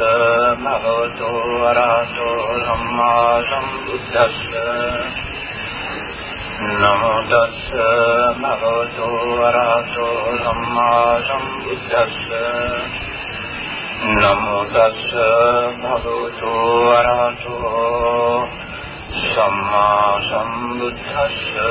สะโหตุอะระโตสัมมาสัมพุทธัสสะนะโมตัสสะภะคะวะโตอะระหะโตสัมมาสัมพุทธัสสะนะโมตัสสะภะคะวะโตอะระหะโตสัมมาสัมพุทธัสสะ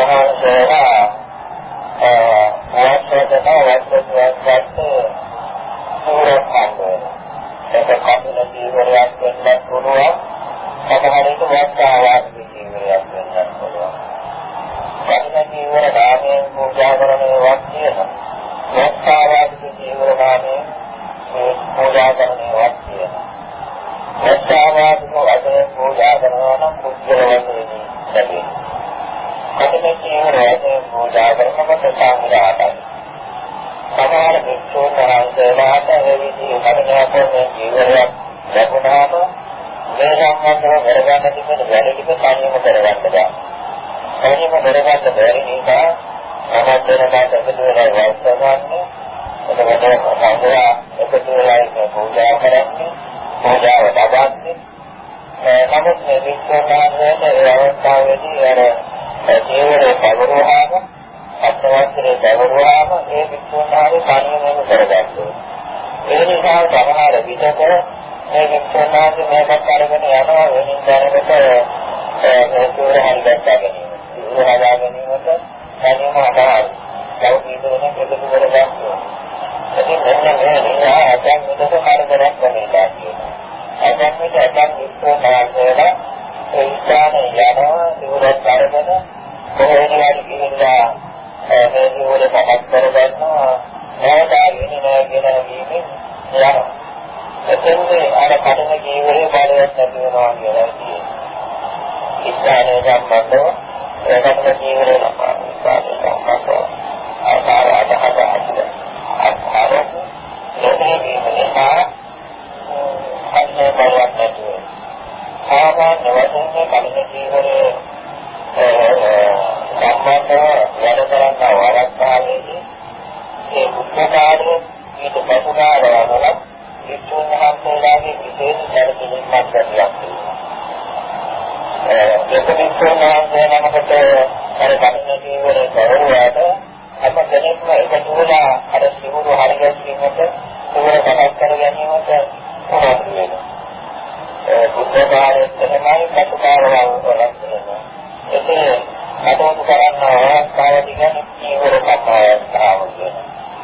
විසුණු වහන්සේලා ආවස්තන වස්තුවක් සූරත් හම්බ ඒක කපන ජීවරයක් වෙන්නත් පුළුවන් සමහර විට වස්තාවක් ජීවරයක් වෙන්නත් පුළුවන් කපන ජීවර දාමයෙන් පූජා කරන ඒවාක් තියෙනවා වස්තාවක් ජීවර දාමයෙන් පූජා කරන ඒවාක් තියෙනවා වස්තාවක් වශයෙන් පූජා කරනවා නම් පුද්ගල වශයෙන් ලැබෙනවා කටක ජීවරයෙන් පූජා කරනකොට සංග්‍රහයි සමහර භික්ෂුන් වහන්සේලාට මේ විදිහේ කටකරන ජීවනයක් ලැබුණාම මේ සම්බන්ධව කරගන්න තිබෙන වැඩ ටික තනියම කරගන්න බෑ. තනියම කරගන්න බැරි නිසා සමහරවිට එකතු වෙලා වස්ත ගන්න. එතකොට සංඝයා එකතු වෙලා පූජා කරන්නේ, පූජාව ලබන්නේ. නමුත් මේ භික්ෂුන් වහන්සේට ඒ අවස්ථාවේදී අර ජීවනයේ පවරවහම අත්වස්ත්‍රයේ දවරුවාම ඒ වික්ෂුණාවේ කණියෙම කරගන්නවා. ඒ නිසා සමහර විටක මේ වික්ෂුණාවේ මේකත් අරගෙන යනවා වෙනින් දැනකට ඒ සූර හරියට ගන්න. සූර හදා ගැනීමට කණියෙම අදාළ. ලෞකිකවන කෙලෙක කරගන්නවා. ඉතින් මෙන්න මේ නිසා අදන් විදක කරදරයක් වෙනවා කියනවා. අදන් විද අදන් වික්ෂුණාවේලා ඒ ස්ථානයේ යනවා සූරත් අරගෙන කොහේද යන්නේ කියලා මේ ජීවිතය සකස් කරගන්නවා නෑදාගෙන නෑ කියන හැඟීමෙන් යනවා. එතෙන්දී අර කටන ජීවිතේ බලයක් නැති වෙනවා කියලා කියනවා. ඉස්සාරේ සම්බන්ධව ඒකට ජීවිතේ ලබා ඉස්සාරේ සම්බන්ධව ආකාර අදහස ඇතිද. අත්හර ලෝකයේ නිසා අන්නේ බලයක් නැති වෙනවා. සාමාන්‍ය වශයෙන් කටන ජීවිතේ සම්බන්ධව වැඩ කරන අවස්ථාවේදී මේ බුද්ධකාරය ඊට පසුකාර වල විසුණු මහන්සේලාගේ විශේෂ සැලකිලිමත් කරලා තියෙනවා. ඒක විසුණු මහන්සේනමකට අර කන්නේ ජීවරේ කරුවාට අප කෙනෙක්ම එකතු වෙලා අර සිවුරු හරියට සිවුර සකස් කර ගැනීමට උනන්දු වෙනවා. බුද්ධකාරය තමයි පසුකාරවල් වලක් වෙනවා. එතන කටයුතු කරන්න අවස්ථාවදී කියන්නේ ජීවර කතාවස්ථාව කියන.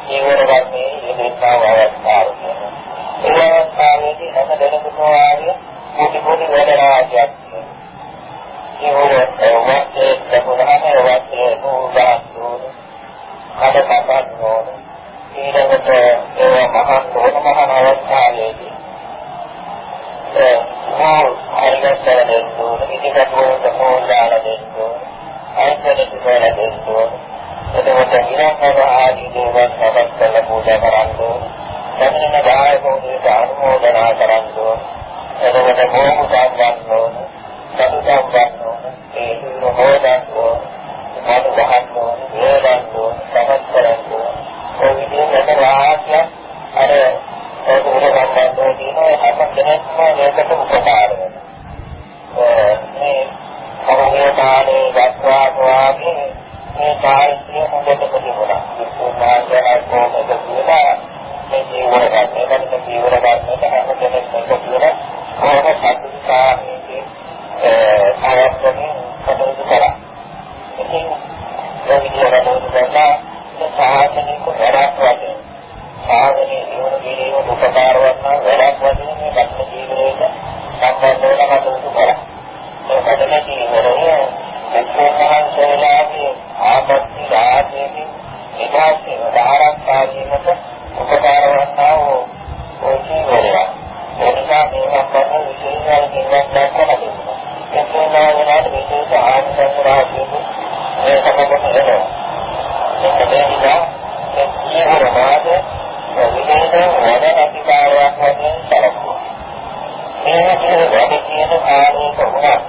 ජීවර වර්ගයේ ඉදිරිතාව අවස්ථාව කියන. ඒ අවස්ථාවේදී හැම දෙනෙකුම වාගේ පොඩි පොඩි වැඩ රාජ්‍යයක් ජීවර වර්ගයේ සමුදාය වර්ගයේ නෝදාසෝන කඩකපත් නෝන ඊළඟට ඒ මහා තෝරන මහා අවස්ථාවේදී ඒ මෝල් හරියට කරගෙන ඉතිකට වලට මෝල් දාලා දෙන්නෝ අයිතලට දාලා දෙන්නෝ එතකොට ඉරකව ආදී දේවල් සකස් කරලා පූජා කරන්නෝ සම්මන දායක වුණේ අනුමෝදනා කරන්නෝ එතකොට මොහොම සම්බන්ධෝ සතු සම්බන්ධෝ ඒ දුර හොදන්නෝ මත ගහන්නෝ වේදන්නෝ කරන වැඩක් වශයෙන් මේ ධර්ම ජීවිතයේ සම්බන්ධ වෙන කටයුතු කරා. ඒකට මේ ඉවරේ මුක්ඛෝපහන් සේනාවේ ආපත්‍ති ආදී විභාගයේ ආරක්ෂා වීමට උපකාර වන්නා වූ ඕකීවරය. එනිසා මේ කරන විශේෂ කින්වත් දක්වලා තිබෙනවා. මුක්ඛෝපහන් වලට විශේෂ ආශිර්වාද දීපු ඒ සමගම එනවා. ඒකද නිසා මේ ආරම්භය විශේෂ කාර්යයක් වශයෙන් සැලකුවා. මේ විදිහට වැඩි දියුණු කාර්යයක වුණත්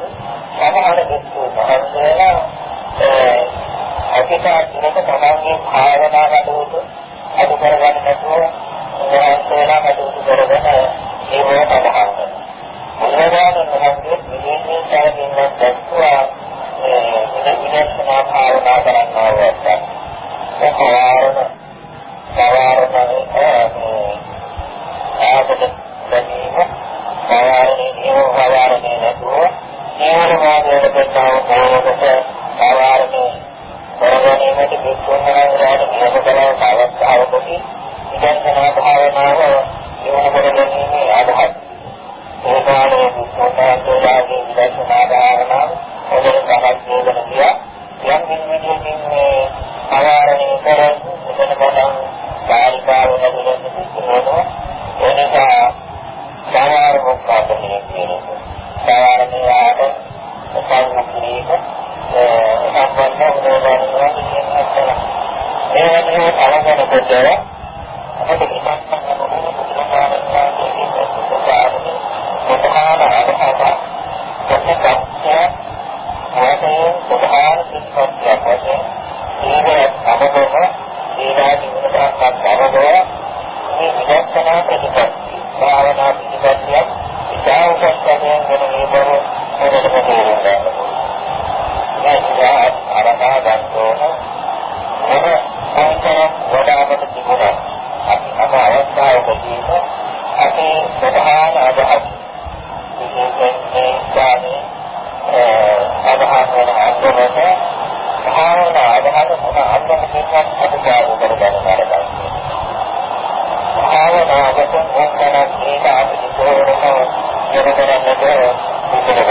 นะครับ වගේම භාවනා අදහන තුන අන්තිමට අනුභව කරගන්න ආරම්භයි. භාවනා වශයෙන් ඔක්කොම මේක අපිට තෝරනවා යොදවන්නට උදව්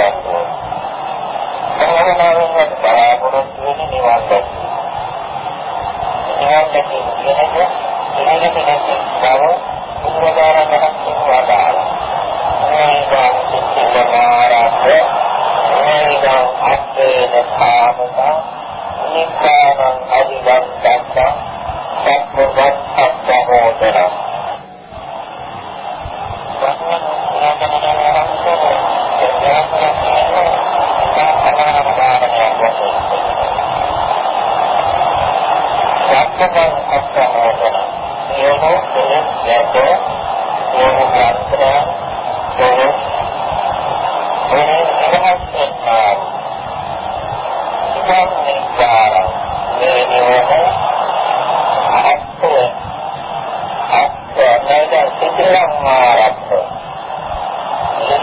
භාවනාවෙන් බලාපොරොත්තු වෙන නිවන් දැකීම. නිවන් දැකීම කියන්නේ ඉලක්ක පිටක් බව උපකාරයක් වදාළා. මේ බව සිද්ධ කරාට මේ බව තේන කාමනා නිකාරං අදිවත්තං සක්කවත් සක්කහෝදරං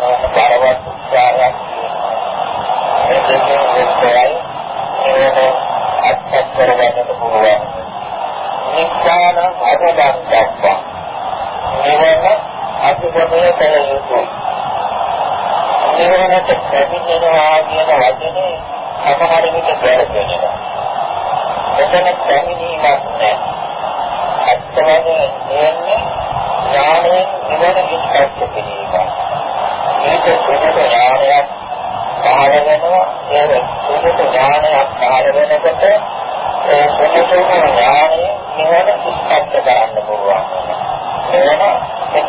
para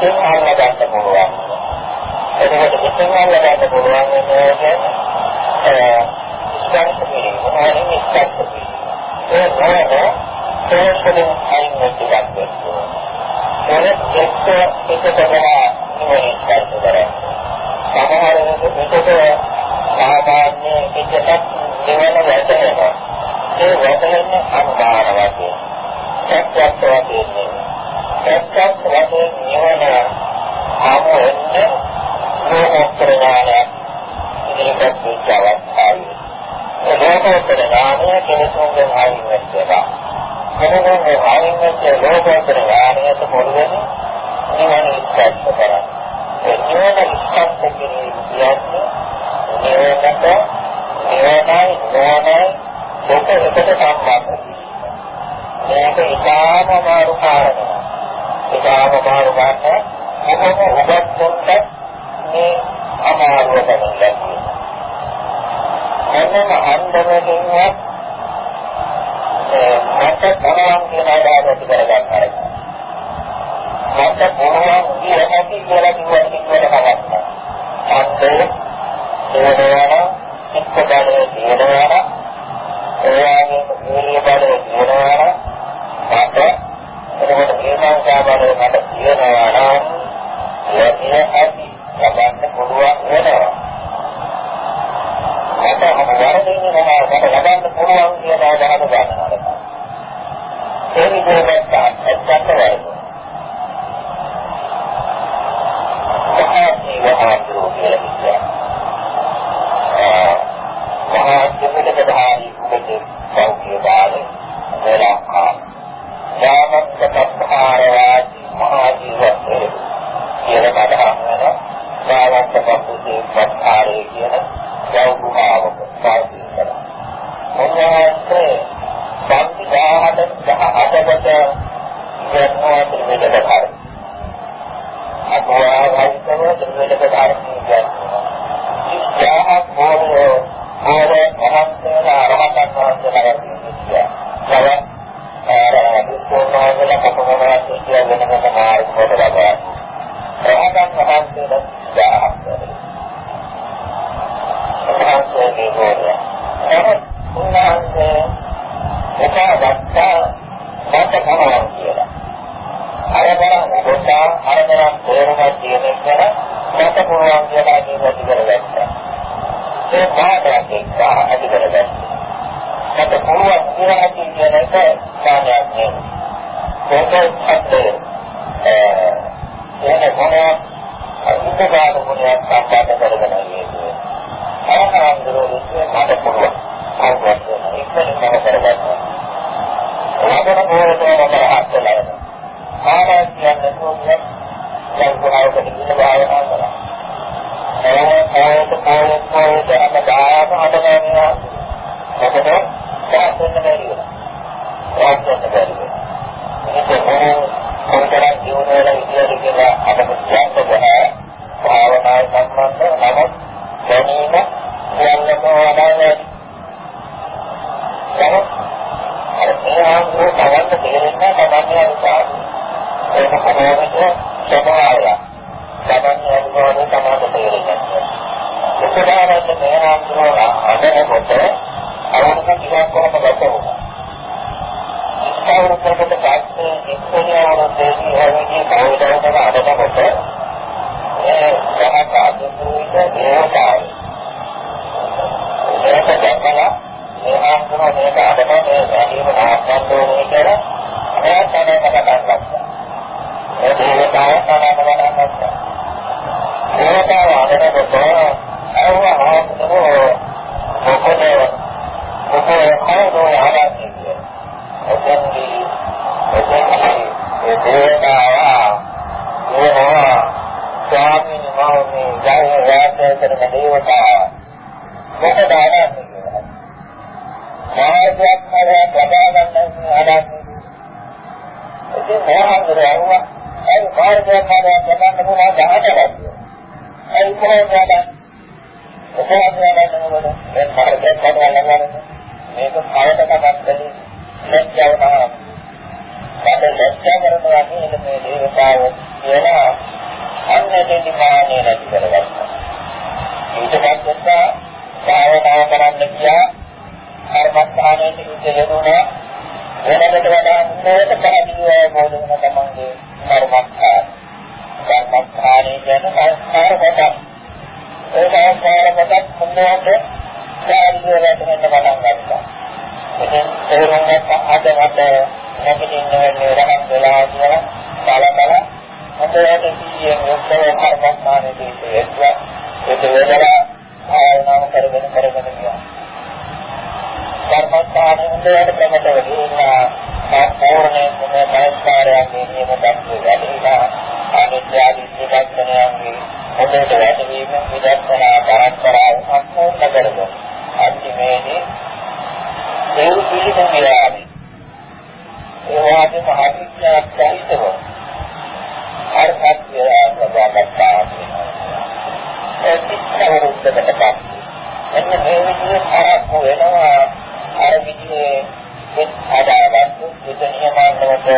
මුතුන් අල්ලා ගන්න පුළුවන්. එතකොට මුතුන් අල්ලා ගන්න පුළුවන් වෙනකොට ඒ සංස්කෘතිය මොනවද මේ සංස්කෘතිය? ඒ මොනවද සංස්කෘතිය අයින් කරගන්න පුළුවන්. ඒක එක්ක එක කරලා නෙවෙයි කරන්නේ. සමහර විට සාමාන්‍ය පිටකක් නිවන වැටෙනවා. ඒ වැටෙන්නේ අනුභාරවත්. සත්‍යත්වයෙන්. සත්‍යත්වයෙන් වශයෙන් නෙවෙයි. සත්‍යත් වශයෙන් නිවන ආමු එන්නේ ලෝකෝත්තර ඥානයක් ඉදිරිපත් වෙච්ච අවස්ථාවේ. ඒ ලෝකෝත්තර ඥානය කෙනෙකුගේ ආයින් වෙච්චා. කෙනෙකුගේ ආයින් වෙච්ච ලෝකෝත්තර ඥානයට පොළවෙන නිවන ඉස්සත් කරා. ඒ නිවන ඉස්සත් කිරීම කියන්නේ නිවනට නිවනයි නෝනයි දෙක එකට සම්බන්ධයි. මේක ඉතාම අමාරු කාරණයක්. ඉතාම අමාරු කාරණයක්. මොකද ඔබත් පොත්ත මේ අමාරුව දැනෙන්නේ. මොනම අන්දමකින්වත් මට මොනවද කියන අදහස ඇති කරගන්න මට මොනවද කියන හැටි කියලා කිව්වට කිව්වට කමක් නැහැ. අන්තේ තේරෙනවා එක්ක බඩේ තේරෙනවා එයාගේ මූලික බඩේ තේරෙනවා මට එතකොට ප්‍රේමංසා බඩේ මට තේරෙනවා නම් ලැබිය හැකි ලබන්න පුළුවන් වෙනවා මට වරදින්නේ නැහැ මට ලබන්න පුළුවන් කියන අදහස ගන්නවා ඒ විදිහට ہے පුළුවන් කියලා කියන එක සාමාන්‍යයක් නෙවෙයි. ඒක හත්ේ ඒ එන මොනවා උපකාර මොනවා සම්බන්ධ කරගෙන ඉන්නේ. ආනන්දරෝගේ මට පුළුවන්. අවශ්‍ය නැහැ. ඒක නිකන් කරගන්න. ඔයාලට මොනවද මම හත්ලා. ආනන්ද කියන්නේ කොහොමද? දැන් කොහොමද ඉන්න භාවනා කරන්නේ? ඒ කායත කායත කායත අමදාම හදනවා මොකද දාසන්න බැරි වෙනවා. දාසන්න බැරි වෙනවා. මේක මොන කොතරම් ජීවනවල ඉතිරි කියලා අපිට කියන්න බෑ භාවනා සම්බන්ධ නමුත් දැනීම කියන්නම වඩා නමුත් අර තේරාම් වූ තවන්න තේරෙන්නේ තමයි අනිසාර ඒක කොහොමද ස්වභාවය තමන් අනුභවයෙන් තමයි තේරෙන්නේ. උපදානත් මේනාන්තරව අදනකොට අවුරුදු ටිකක් කොහොමද ගත වුණා. ඉස්තාවරකට පස්සේ ඉස්සෙල්ලා අවුරුද්දේදී හැමෝගේ කවදාවත් අදනකොට ඒ සමහර ආධුනික දේවතාවය. ඒක දැක්කම මේනාන්තරව මේක අදන මේ ගැනීම නාස්තන්තෝනේ කියලා එයා තමයි මතක් කරගත්තා. ඒ දේවතාවය තමයි මතක් කරගත්තා. දේවතාව අදනකොට අරවා ආවෝ මොකද මොකද කවදෝ ආරම්භය එතෙන්දී එතෙන්දී ඒ දේවතාව ඒවා ස්වාමීන් වහන්සේ ජය වාසය කරන දේවතාව මොකද ආරම්භය මාර්ගයක් හරහා බදා ගන්න ආරම්භය ඉතින් මොහොතේ ආවා ඒ මාර්ගයක් හරහා බදා ගන්න මොනවද ඒ කොහොමද කොහොමද නේද මේ කාර්යයක් කරනවා මේක කායකට ගන්නදී ලැජ්ජාව තමයි මට ලැජ්ජා කරනවා කියන මේ දේවතාව කියලා අන්නේ දෙවිමානේ නැති කරගත්තා ඊට පස්සේ භාවනා කරන්න ගියා කර්මස්ථානයේ ඉඳ යෙදුණා වෙනකට වඩා හොඳට පැහැදිලිව මොන තමන්ගේ කර්මස්ථාන. කර්මස්ථානයේ කියන සංස්කාර කොටස්. ඒ සංස්කාර කොටස් මොනවද? සාරිය වැටෙන්න පටන් ගන්නවා. ඉතින් තේරුම් ගන්න අද මට නැගිටින්න වෙන්නේ රහන් වෙලා කියලා බල බල හොඳට කීයෙන් යුක්තව කර්මස්ථානයේදී ඉස්සෙල්ලා ඒක වෙදලා ආයනාව කරගෙන කරගෙන ගියා. කර්මස්ථානයේ හොඳට ප්‍රකට වෙලා සම්පූර්ණයෙන් මේ මනස්කාරයන්ගේ නියම දක්වලා වැඩිලා අනිත්‍යදී නිදර්ශනයන්ගේ හොඳට වැටවීම විදර්ශනා පරස්පරාව සම්පූර්ණ කරගන්න. අන්තිමේදී ඒ පිළිගන්න වෙලාවේ ඒ වාගේ මහත්ඥාක් සහිතව අර්ථත් වේලාවකට ඒ පිටවරුද්දකට එන්න මේ විදිහේ කරක් වෙනවා අර විදිහේ මෙත් ආදායවත් විද නියමන්නවට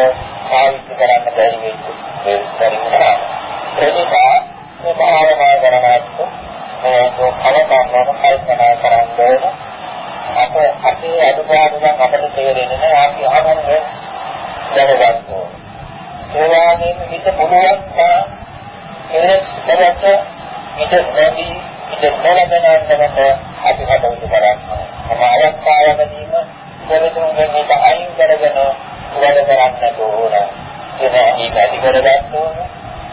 පාවිච්චි කරන්න බැරි වෙච්ච ඒ පරිණාම. එනිසා මේ භාවනා කරනකොට මේ කලකම් කල්පනා කරන්න අප අපේ අනුභවයෙන් අපට තේරෙන්නේ නැහැ අපි අහන්නේ දැනගන්න ඕනේ. ඒ වගේම හිත පුළුවන් තා එලෙස් කරට හිත නැති හිත නොලබනකට අපි කටයුතු කරන්නේ. මේ අවස්ථාවකදීම දෙවිතුන්ගේ මේක අයින් කරගෙන වැඩ කරන්නට ඕන. ඒක ඒක ඇති කරගන්න ඕන.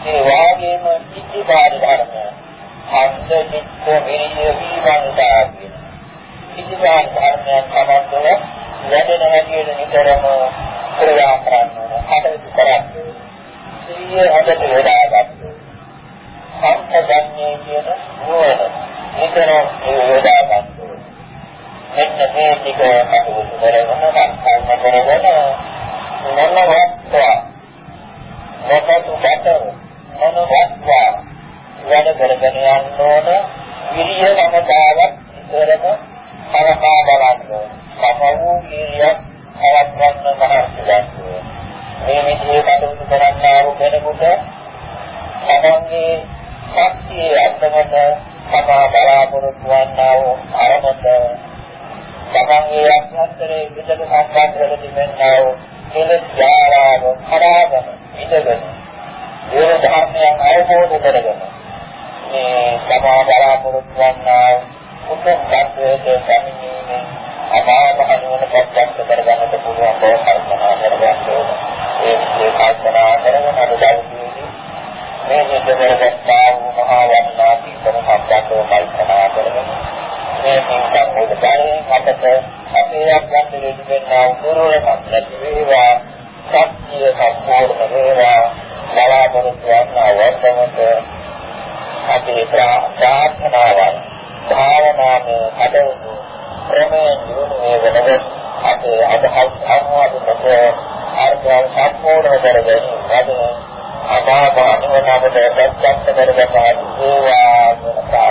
ඒ වාගේම ඉතිපාද ධර්ම. අන්ත චිත්ත විරිය විවන්තා කියන. ඉතිපාද ධර්මයන් තමයි වැඩෙන හැටියට නිතරම ක්‍රියා කරන්න ඕන. හදවත කරන්න. සිහිය හදට වඩා ගන්න. සම්පදන්නේ කියන නුවණ. නිතරම යොදා ගන්න. මෙන්න මේ ටික කටයුතු කරගෙන සම්පූර්ණ කරගෙන මොනවත්වා මොකටද බතර මොනවත්වා වැඩ කරගෙන යන්න ඕන විරිය සමතාවක් ඉතරම කරපා බලන්න සමවූ කීයක් අවස්වන්න මහත්ය දක්වන මේ විදිහේ කටයුතු කරන්නා වූ කෙනෙකුට තමන්ගේ ශක්තිය අත්මත තමා බලාපොරොත්තු වන්නා වූ අරමුණ තමන්ගේ අභ්‍යන්තරයේ විදක සම්බන්ධ වෙලා තිබෙනා වූ කෙලෙස් ධාරාව හදාගෙන ඉඳගෙන ඒ ධර්මයන් අවබෝධ කරගෙන මේ තමා බලාපොරොත්තු වන්නා උතුම් ධර්මයේ සම්මිනේ අමාමහ නුවණ ප්‍රත්‍යක්ෂ කරගන්නට පුළුවන් බව කල්පනා කරගන්න ඕනේ. ඒ ඒ කල්පනා කරගෙන අද දවසේදී මේ නිතරගතා වූ මහා වන්නාති සම්පත්තෝ කල්පනා කරගෙන මේ පින්කම් වල බැරේ අපට අපේ අභ්‍යන්තරයේ තිබෙනා දුර්වලකම් නැති වේවා සත්‍ය සම්පූර්ණ වේවා බලාපොරොත්තු වන්නා වර්තමත අපේ ප්‍රාර්ථනාවන් භාවනාව හදවත ක්‍රමයෙන් දිනු වේවනව අපේ අදහස් අනුවාද කොට ආර්ථික සම්පූර්ණ කරගෙන අද අපාප අනුවනකට ප්‍රත්‍යක්ෂ කරගන්න වේවා